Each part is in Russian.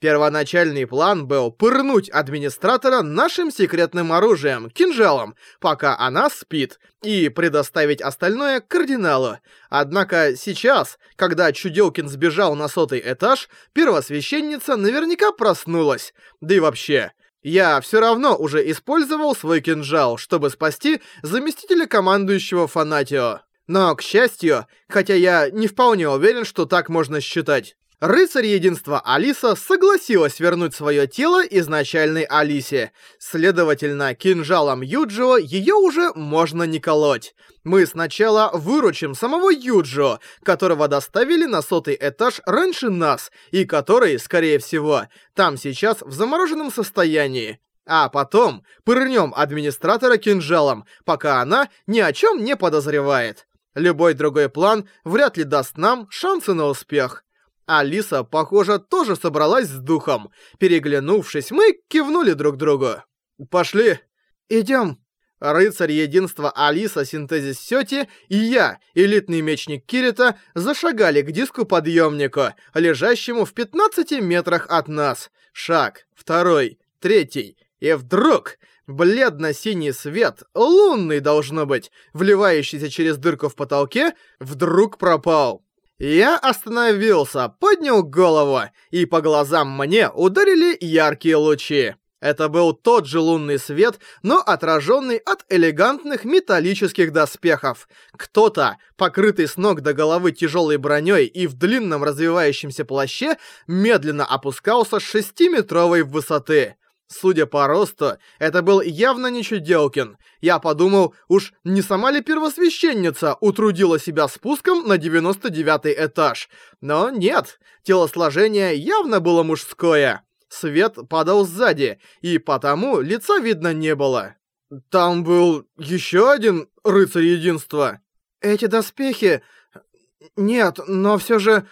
Первоначальный план был пырнуть администратора нашим секретным оружием, кинжалом, пока она спит, и предоставить остальное кардиналу. Однако сейчас, когда Чуделкин сбежал на сотый этаж, первосвященница наверняка проснулась. Да и вообще, я все равно уже использовал свой кинжал, чтобы спасти заместителя командующего Фанатио. Но, к счастью, хотя я не вполне уверен, что так можно считать, Рыцарь Единства Алиса согласилась вернуть свое тело изначальной Алисе. Следовательно, кинжалом Юджио ее уже можно не колоть. Мы сначала выручим самого Юджио, которого доставили на сотый этаж раньше нас, и который, скорее всего, там сейчас в замороженном состоянии. А потом пырнем администратора кинжалом, пока она ни о чем не подозревает. Любой другой план вряд ли даст нам шансы на успех. Алиса, похоже, тоже собралась с духом. Переглянувшись, мы кивнули друг другу. «Пошли!» «Идем!» Рыцарь Единства Алиса Синтезис Сёти и я, элитный мечник Кирита, зашагали к диску-подъемнику, лежащему в 15 метрах от нас. Шаг, второй, третий. И вдруг бледно-синий свет, лунный должно быть, вливающийся через дырку в потолке, вдруг пропал. Я остановился, поднял голову, и по глазам мне ударили яркие лучи. Это был тот же лунный свет, но отраженный от элегантных металлических доспехов. Кто-то, покрытый с ног до головы тяжелой броней и в длинном развивающемся плаще, медленно опускался с шестиметровой высоты. Судя по росту, это был явно не Чуделкин. Я подумал, уж не сама ли первосвященница утрудила себя спуском на 99 этаж. Но нет, телосложение явно было мужское. Свет падал сзади, и потому лица видно не было. Там был еще один рыцарь единства. Эти доспехи... Нет, но все же...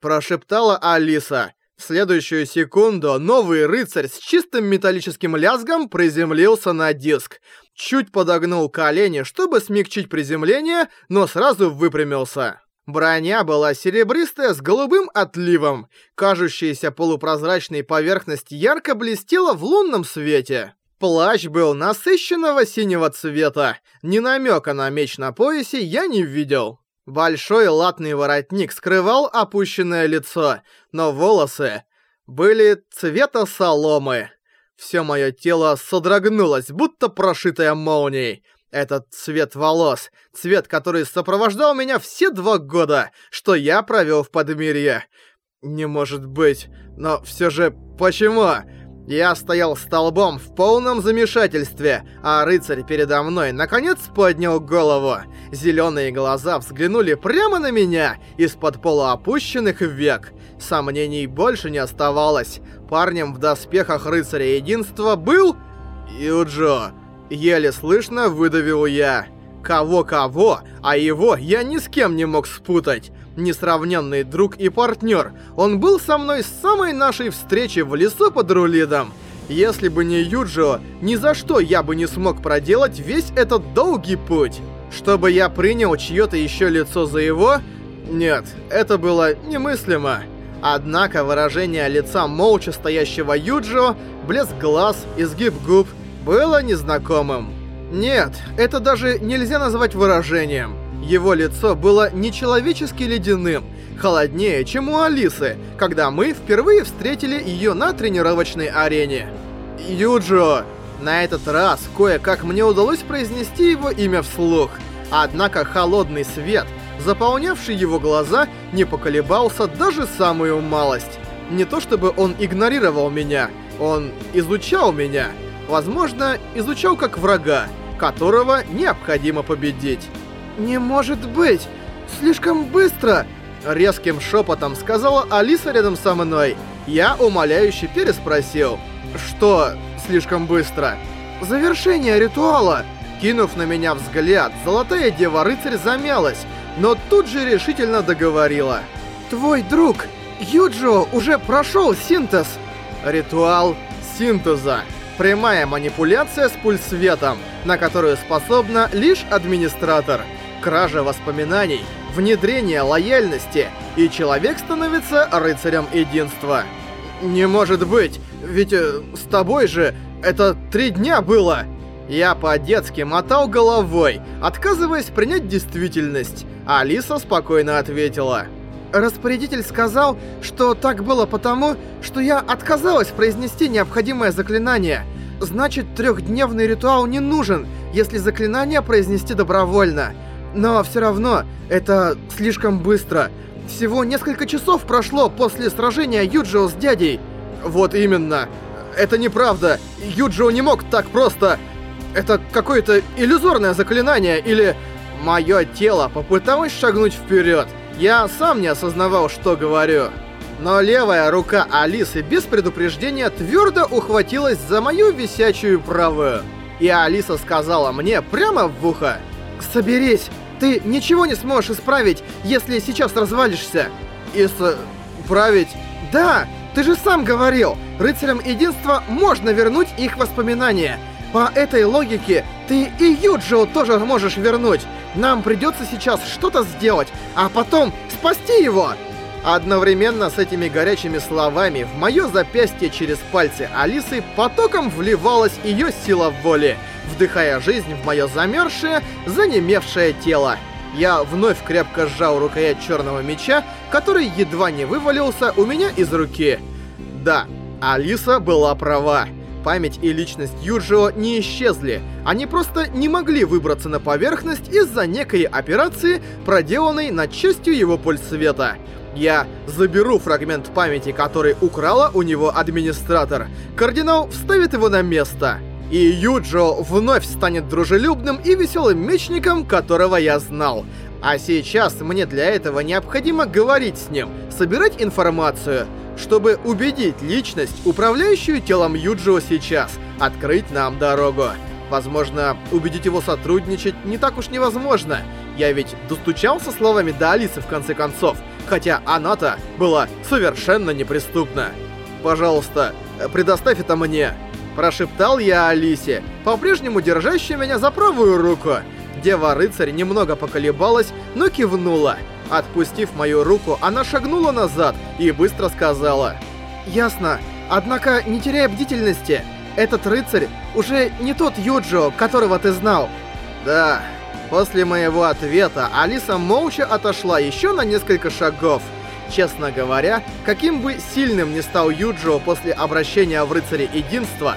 Прошептала Алиса. В следующую секунду новый рыцарь с чистым металлическим лязгом приземлился на диск. Чуть подогнул колени, чтобы смягчить приземление, но сразу выпрямился. Броня была серебристая с голубым отливом. Кажущаяся полупрозрачной поверхность ярко блестела в лунном свете. Плащ был насыщенного синего цвета. Ни намека на меч на поясе я не видел. Большой латный воротник скрывал опущенное лицо, но волосы были цвета соломы. Все мое тело содрогнулось, будто прошитое молнией. Этот цвет волос, цвет, который сопровождал меня все два года, что я провел в Подмирье. Не может быть, но все же почему? Я стоял столбом в полном замешательстве, а рыцарь передо мной наконец поднял голову. Зеленые глаза взглянули прямо на меня из-под полуопущенных век. Сомнений больше не оставалось. Парнем в доспехах рыцаря единства был... Юджо. Еле слышно выдавил я. Кого-кого, а его я ни с кем не мог спутать несравненный друг и партнер. Он был со мной с самой нашей встречи в лесу под Рулидом. Если бы не Юджио, ни за что я бы не смог проделать весь этот долгий путь. Чтобы я принял чье-то еще лицо за его? Нет, это было немыслимо. Однако выражение лица молча стоящего Юджио, блеск глаз, изгиб губ, было незнакомым. Нет, это даже нельзя назвать выражением. Его лицо было нечеловечески ледяным, холоднее, чем у Алисы, когда мы впервые встретили ее на тренировочной арене. Юджо! На этот раз кое-как мне удалось произнести его имя вслух. Однако холодный свет, заполнявший его глаза, не поколебался даже самую малость. Не то чтобы он игнорировал меня, он изучал меня. Возможно, изучал как врага, которого необходимо победить. «Не может быть! Слишком быстро!» Резким шепотом сказала Алиса рядом со мной. Я умоляюще переспросил. «Что слишком быстро?» «Завершение ритуала!» Кинув на меня взгляд, золотая дева-рыцарь замялась, но тут же решительно договорила. «Твой друг, Юджо, уже прошел синтез!» Ритуал синтеза. Прямая манипуляция с пульсветом, на которую способна лишь администратор кража воспоминаний, внедрение лояльности, и человек становится рыцарем единства. Не может быть, ведь э, с тобой же это три дня было. Я по-детски мотал головой, отказываясь принять действительность. Алиса спокойно ответила. Распорядитель сказал, что так было потому, что я отказалась произнести необходимое заклинание. Значит, трехдневный ритуал не нужен, если заклинание произнести добровольно. Но все равно, это слишком быстро. Всего несколько часов прошло после сражения Юджио с дядей. Вот именно. Это неправда. Юджио не мог так просто... Это какое-то иллюзорное заклинание или... Мое тело попыталось шагнуть вперед. Я сам не осознавал, что говорю. Но левая рука Алисы без предупреждения твердо ухватилась за мою висячую правую. И Алиса сказала мне прямо в ухо. «Соберись, ты ничего не сможешь исправить, если сейчас развалишься». «Исправить?» «Да, ты же сам говорил, рыцарям единства можно вернуть их воспоминания. По этой логике, ты и Юджио тоже можешь вернуть. Нам придется сейчас что-то сделать, а потом спасти его!» Одновременно с этими горячими словами в мое запястье через пальцы Алисы потоком вливалась ее сила воли, вдыхая жизнь в мое замерзшее, занемевшее тело. Я вновь крепко сжал рукоять черного меча, который едва не вывалился у меня из руки. Да, Алиса была права память и личность Юджио не исчезли. Они просто не могли выбраться на поверхность из-за некой операции, проделанной над частью его пульсвета. Я заберу фрагмент памяти, который украла у него администратор. Кардинал вставит его на место. И Юджо вновь станет дружелюбным и веселым мечником, которого я знал. А сейчас мне для этого необходимо говорить с ним, собирать информацию чтобы убедить личность, управляющую телом Юджио сейчас, открыть нам дорогу. Возможно, убедить его сотрудничать не так уж невозможно. Я ведь достучался словами до Алисы в конце концов, хотя она-то была совершенно неприступна. «Пожалуйста, предоставь это мне», – прошептал я Алисе, по-прежнему держащей меня за правую руку. Дева-рыцарь немного поколебалась, но кивнула – Отпустив мою руку, она шагнула назад и быстро сказала. «Ясно. Однако, не теряя бдительности, этот рыцарь уже не тот Юджо, которого ты знал». «Да». После моего ответа Алиса молча отошла еще на несколько шагов. Честно говоря, каким бы сильным ни стал Юджо после обращения в Рыцаре Единства,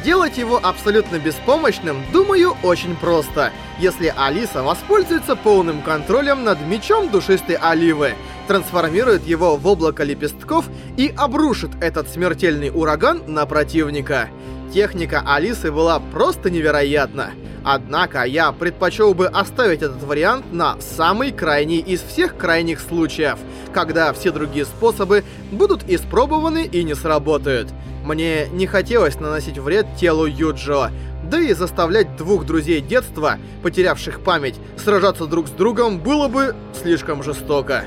Сделать его абсолютно беспомощным, думаю, очень просто, если Алиса воспользуется полным контролем над мечом душистой оливы, трансформирует его в облако лепестков и обрушит этот смертельный ураган на противника. Техника Алисы была просто невероятна. Однако я предпочел бы оставить этот вариант на самый крайний из всех крайних случаев, когда все другие способы будут испробованы и не сработают. Мне не хотелось наносить вред телу Юджо, да и заставлять двух друзей детства, потерявших память, сражаться друг с другом было бы слишком жестоко.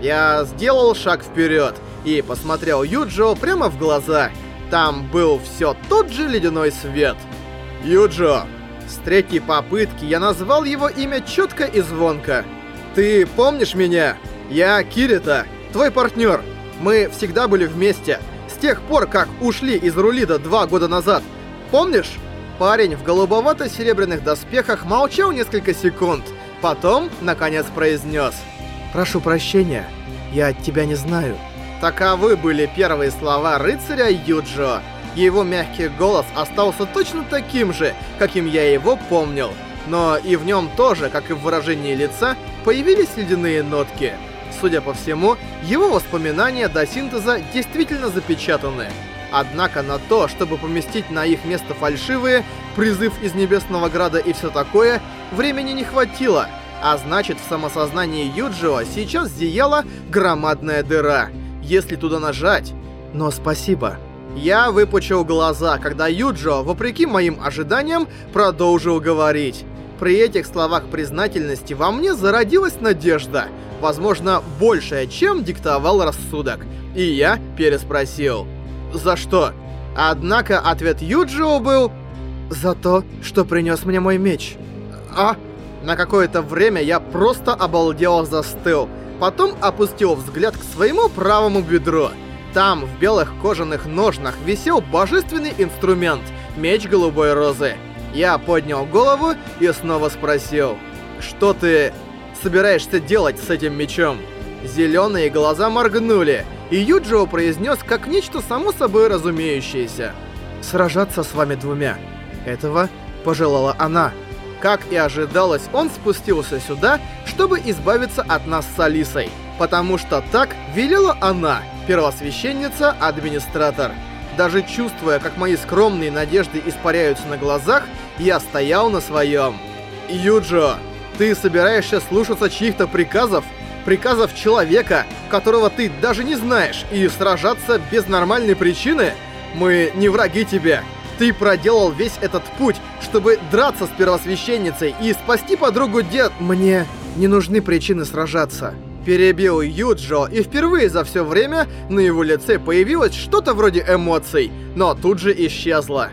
Я сделал шаг вперед и посмотрел Юджо прямо в глаза. Там был все тот же ледяной свет. Юджо. С третьей попытки я назвал его имя четко и звонко. Ты помнишь меня? Я Кирита, твой партнер. Мы всегда были вместе. С тех пор, как ушли из Рулида два года назад. Помнишь? Парень в голубовато-серебряных доспехах молчал несколько секунд. Потом, наконец, произнес. «Прошу прощения, я тебя не знаю». Таковы были первые слова рыцаря Юджо. Его мягкий голос остался точно таким же, каким я его помнил. Но и в нем тоже, как и в выражении лица, появились ледяные нотки. Судя по всему, его воспоминания до синтеза действительно запечатаны. Однако на то, чтобы поместить на их место фальшивые, призыв из Небесного Града и все такое, времени не хватило. А значит, в самосознании Юджио сейчас зияла громадная дыра. Если туда нажать... Но спасибо. Я выпучил глаза, когда Юджио, вопреки моим ожиданиям, продолжил говорить. При этих словах признательности во мне зародилась надежда — возможно, большая, чем диктовал рассудок. И я переспросил. «За что?» Однако ответ Юджио был... «За то, что принес мне мой меч». «А?» На какое-то время я просто обалдел застыл. Потом опустил взгляд к своему правому бедру. Там, в белых кожаных ножнах, висел божественный инструмент — меч голубой розы. Я поднял голову и снова спросил, «Что ты собираешься делать с этим мечом?» Зеленые глаза моргнули, и Юджио произнес как нечто само собой разумеющееся. «Сражаться с вами двумя. Этого пожелала она». Как и ожидалось, он спустился сюда, чтобы избавиться от нас с Алисой. Потому что так велела она, первосвященница-администратор. Даже чувствуя, как мои скромные надежды испаряются на глазах, я стоял на своем. Юджо, ты собираешься слушаться чьих-то приказов? Приказов человека, которого ты даже не знаешь, и сражаться без нормальной причины? Мы не враги тебе. Ты проделал весь этот путь, чтобы драться с первосвященницей и спасти подругу дед... Мне не нужны причины сражаться. Перебил Юджо, и впервые за все время на его лице появилось что-то вроде эмоций, но тут же исчезло.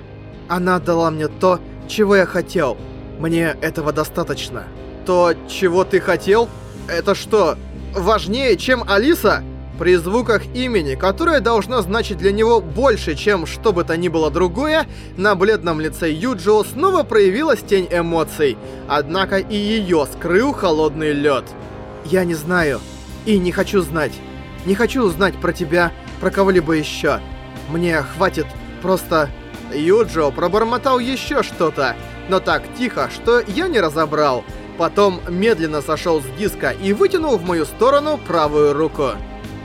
Она дала мне то, чего я хотел. Мне этого достаточно. То, чего ты хотел? Это что, важнее, чем Алиса? При звуках имени, которое должно значить для него больше, чем что бы то ни было другое, на бледном лице Юджио снова проявилась тень эмоций, однако и ее скрыл холодный лед. «Я не знаю и не хочу знать. Не хочу узнать про тебя, про кого-либо еще. Мне хватит просто...» Юджио пробормотал еще что-то, но так тихо, что я не разобрал. Потом медленно сошел с диска и вытянул в мою сторону правую руку.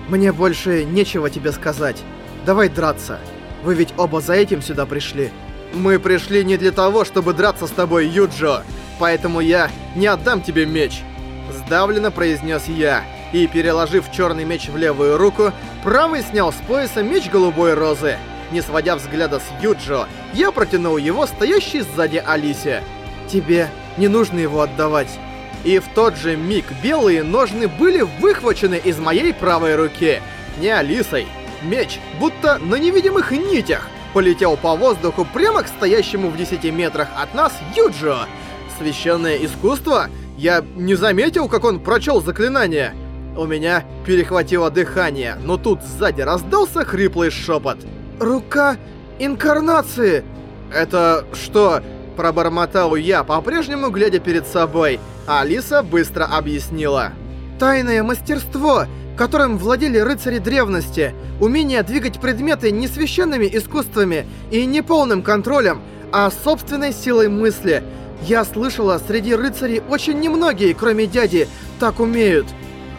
Мне больше нечего тебе сказать. Давай драться. Вы ведь оба за этим сюда пришли. Мы пришли не для того, чтобы драться с тобой, Юджо. Поэтому я не отдам тебе меч. Сдавленно произнес я. И, переложив черный меч в левую руку, правый снял с пояса меч голубой розы. Не сводя взгляда с Юджо, я протянул его стоящей сзади Алисе. Тебе не нужно его отдавать. И в тот же миг белые ножны были выхвачены из моей правой руки. Не Алисой. Меч, будто на невидимых нитях, полетел по воздуху прямо к стоящему в 10 метрах от нас Юджио. Священное искусство? Я не заметил, как он прочел заклинание. У меня перехватило дыхание, но тут сзади раздался хриплый шепот. «Рука инкарнации!» «Это что?» Пробормотал я, по-прежнему глядя перед собой. Алиса быстро объяснила. «Тайное мастерство, которым владели рыцари древности, умение двигать предметы не священными искусствами и не полным контролем, а собственной силой мысли. Я слышала, среди рыцарей очень немногие, кроме дяди, так умеют».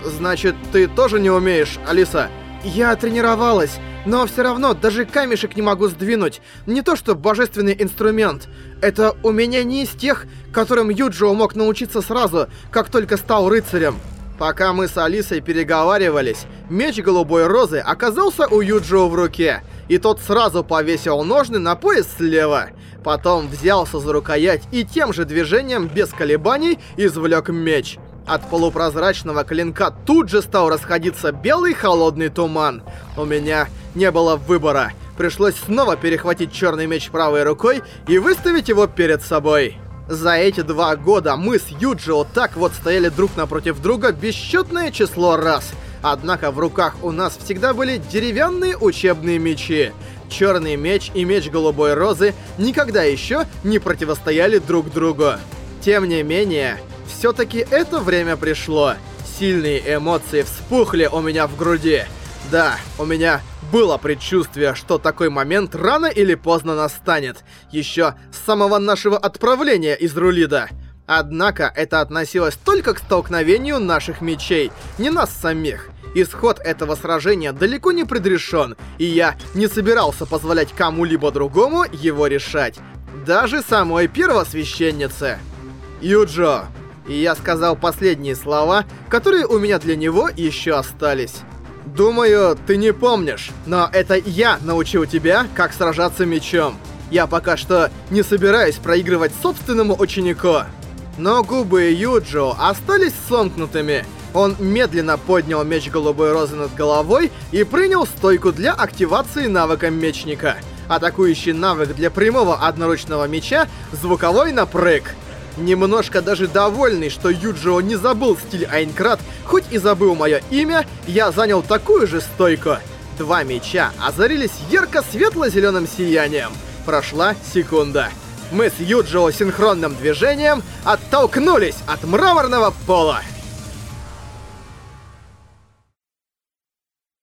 «Значит, ты тоже не умеешь, Алиса?» «Я тренировалась, но все равно даже камешек не могу сдвинуть. Не то что божественный инструмент. Это у меня не из тех, которым Юджио мог научиться сразу, как только стал рыцарем. Пока мы с Алисой переговаривались, меч голубой розы оказался у Юджио в руке, и тот сразу повесил ножны на пояс слева. Потом взялся за рукоять и тем же движением, без колебаний, извлек меч. От полупрозрачного клинка тут же стал расходиться белый холодный туман. У меня не было выбора. Пришлось снова перехватить черный меч правой рукой и выставить его перед собой. За эти два года мы с Юджио так вот стояли друг напротив друга бесчетное число раз. Однако в руках у нас всегда были деревянные учебные мечи. Черный меч и меч голубой розы никогда еще не противостояли друг другу. Тем не менее, все-таки это время пришло. Сильные эмоции вспухли у меня в груди. Да, у меня было предчувствие, что такой момент рано или поздно настанет. Еще с самого нашего отправления из Рулида. Однако это относилось только к столкновению наших мечей, не нас самих. Исход этого сражения далеко не предрешен, и я не собирался позволять кому-либо другому его решать. Даже самой первосвященнице. Юджо, и я сказал последние слова, которые у меня для него еще остались. Думаю, ты не помнишь, но это я научил тебя, как сражаться мечом. Я пока что не собираюсь проигрывать собственному ученику. Но губы Юджо остались сомкнутыми. Он медленно поднял меч голубой розы над головой и принял стойку для активации навыка мечника. Атакующий навык для прямого одноручного меча — звуковой напрыг. Немножко даже довольный, что Юджио не забыл стиль Айнкрат, хоть и забыл мое имя, я занял такую же стойку. Два меча озарились ярко-светло-зеленым сиянием. Прошла секунда. Мы с Юджио синхронным движением оттолкнулись от мраморного пола.